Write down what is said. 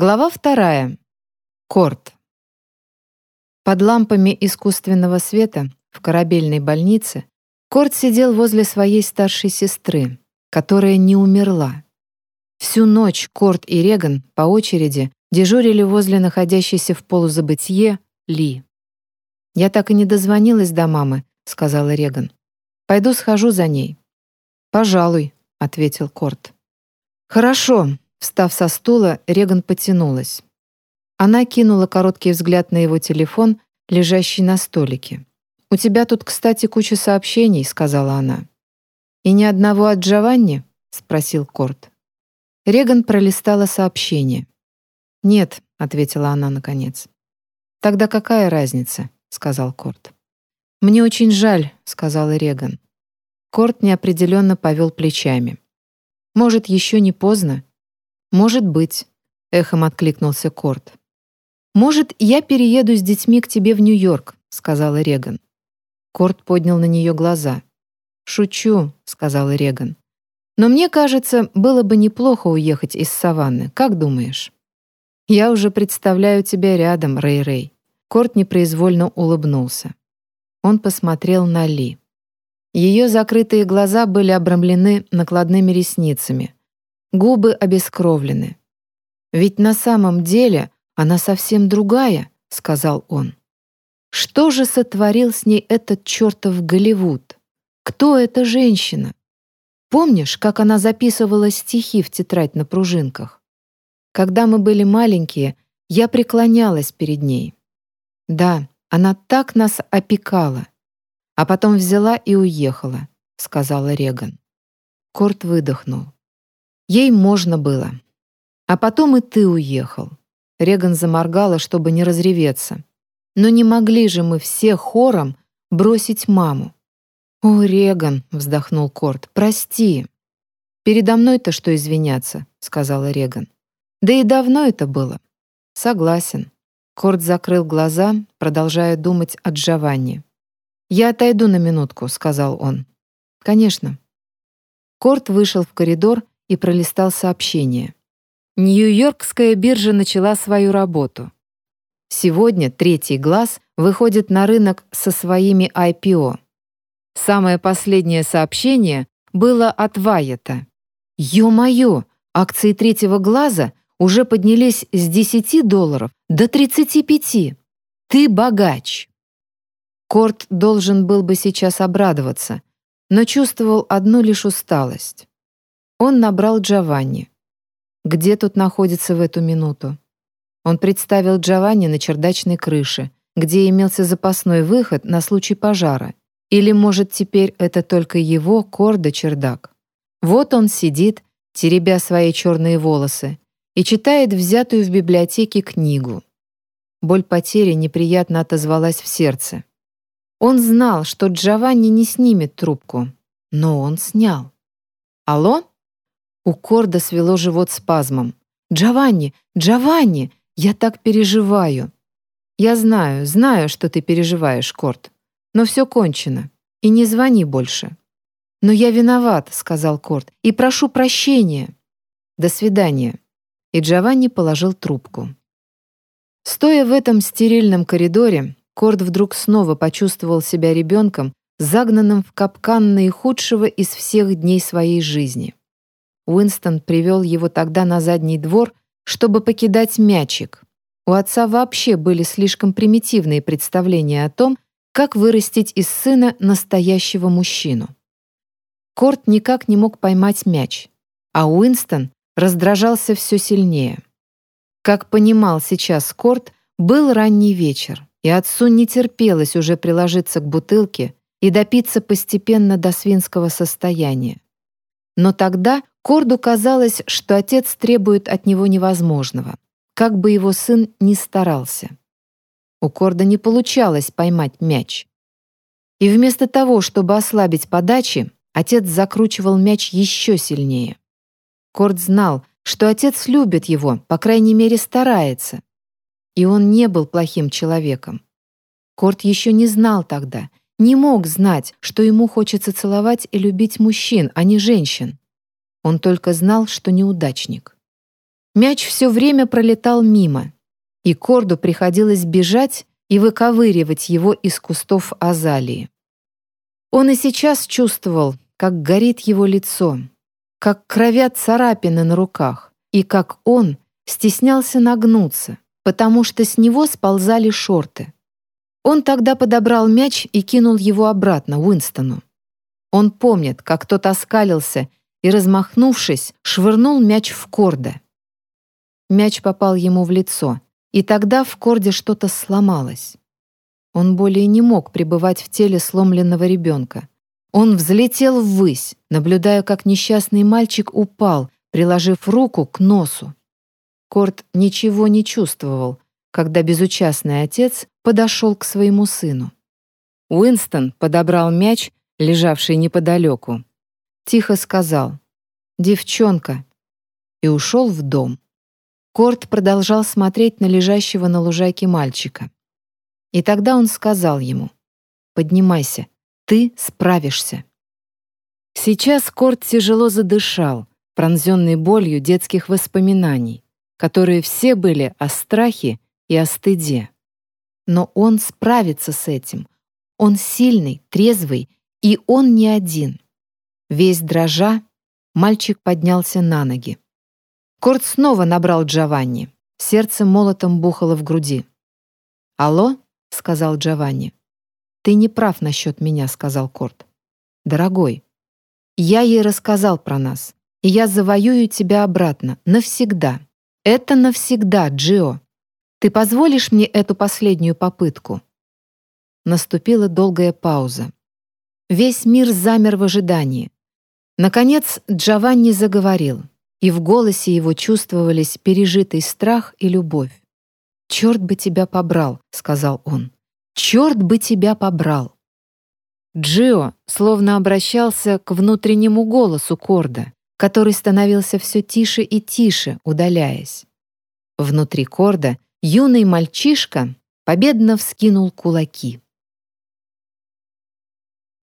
Глава вторая. Корт. Под лампами искусственного света в корабельной больнице Корт сидел возле своей старшей сестры, которая не умерла. Всю ночь Корт и Реган по очереди дежурили возле находящейся в полузабытье Ли. «Я так и не дозвонилась до мамы», — сказала Реган. «Пойду схожу за ней». «Пожалуй», — ответил Корт. «Хорошо», Встав со стула, Реган потянулась. Она кинула короткий взгляд на его телефон, лежащий на столике. «У тебя тут, кстати, куча сообщений», — сказала она. «И ни одного от Джованни?» — спросил Корт. Реган пролистала сообщение. «Нет», — ответила она наконец. «Тогда какая разница?» — сказал Корт. «Мне очень жаль», — сказала Реган. Корт неопределенно повел плечами. «Может, еще не поздно?» «Может быть», — эхом откликнулся Корт. «Может, я перееду с детьми к тебе в Нью-Йорк», — сказала Реган. Корт поднял на нее глаза. «Шучу», — сказала Реган. «Но мне кажется, было бы неплохо уехать из саванны. Как думаешь?» «Я уже представляю тебя рядом, Рэй-Рэй». Корт непроизвольно улыбнулся. Он посмотрел на Ли. Ее закрытые глаза были обрамлены накладными ресницами, Губы обескровлены. «Ведь на самом деле она совсем другая», — сказал он. «Что же сотворил с ней этот чертов Голливуд? Кто эта женщина? Помнишь, как она записывала стихи в тетрадь на пружинках? Когда мы были маленькие, я преклонялась перед ней. Да, она так нас опекала. А потом взяла и уехала», — сказала Реган. Корт выдохнул. Ей можно было. А потом и ты уехал. Реган заморгала, чтобы не разреветься. Но не могли же мы все хором бросить маму. «О, Реган», — вздохнул Корт, — «прости». «Передо мной-то что извиняться», — сказала Реган. «Да и давно это было». «Согласен». Корт закрыл глаза, продолжая думать о Джованни. «Я отойду на минутку», — сказал он. «Конечно». Корт вышел в коридор и пролистал сообщение. Нью-Йоркская биржа начала свою работу. Сегодня третий глаз выходит на рынок со своими IPO. Самое последнее сообщение было от Вайета. «Ё-моё, акции третьего глаза уже поднялись с 10 долларов до 35. Ты богач!» Корт должен был бы сейчас обрадоваться, но чувствовал одну лишь усталость. Он набрал Джованни. Где тут находится в эту минуту? Он представил Джованни на чердачной крыше, где имелся запасной выход на случай пожара. Или, может, теперь это только его корда-чердак. Вот он сидит, теребя свои черные волосы, и читает взятую в библиотеке книгу. Боль потери неприятно отозвалась в сердце. Он знал, что Джованни не снимет трубку, но он снял. «Алло?» У Корда свело живот спазмом. «Джованни! Джованни! Я так переживаю!» «Я знаю, знаю, что ты переживаешь, Корд. Но все кончено. И не звони больше». «Но я виноват», — сказал Корд, — «и прошу прощения». «До свидания». И Джованни положил трубку. Стоя в этом стерильном коридоре, Корд вдруг снова почувствовал себя ребенком, загнанным в капкан наихудшего из всех дней своей жизни. Уинстон привел его тогда на задний двор, чтобы покидать мячик. У отца вообще были слишком примитивные представления о том, как вырастить из сына настоящего мужчину. Корт никак не мог поймать мяч, а Уинстон раздражался все сильнее. Как понимал сейчас Корт, был ранний вечер, и отцу не терпелось уже приложиться к бутылке и допиться постепенно до свинского состояния. Но тогда Корду казалось, что отец требует от него невозможного, как бы его сын ни старался. У Корда не получалось поймать мяч. И вместо того, чтобы ослабить подачи, отец закручивал мяч еще сильнее. Корд знал, что отец любит его, по крайней мере старается. И он не был плохим человеком. Корд еще не знал тогда, не мог знать, что ему хочется целовать и любить мужчин, а не женщин. Он только знал, что неудачник. мяч все время пролетал мимо, и Корду приходилось бежать и выковыривать его из кустов азалии. Он и сейчас чувствовал, как горит его лицо, как кровят царапины на руках, и как он стеснялся нагнуться, потому что с него сползали шорты. Он тогда подобрал мяч и кинул его обратно Уинстону. Он помнит, как тот оскалился и, размахнувшись, швырнул мяч в Корда. Мяч попал ему в лицо, и тогда в Корде что-то сломалось. Он более не мог пребывать в теле сломленного ребенка. Он взлетел ввысь, наблюдая, как несчастный мальчик упал, приложив руку к носу. Корт ничего не чувствовал, когда безучастный отец подошел к своему сыну. Уинстон подобрал мяч, лежавший неподалеку. Тихо сказал «Девчонка» и ушел в дом. Корт продолжал смотреть на лежащего на лужайке мальчика. И тогда он сказал ему «Поднимайся, ты справишься». Сейчас Корт тяжело задышал, пронзенный болью детских воспоминаний, которые все были о страхе и о стыде. Но он справится с этим. Он сильный, трезвый, и он не один. Весь дрожа, мальчик поднялся на ноги. Корт снова набрал Джованни. Сердце молотом бухало в груди. «Алло?» — сказал Джованни. «Ты не прав насчет меня», — сказал Корт. «Дорогой, я ей рассказал про нас, и я завоюю тебя обратно, навсегда. Это навсегда, Джио. Ты позволишь мне эту последнюю попытку?» Наступила долгая пауза. Весь мир замер в ожидании. Наконец Джованни заговорил, и в голосе его чувствовались пережитый страх и любовь. «Черт бы тебя побрал», — сказал он. «Черт бы тебя побрал». Джио словно обращался к внутреннему голосу Корда, который становился все тише и тише, удаляясь. Внутри Корда юный мальчишка победно вскинул кулаки.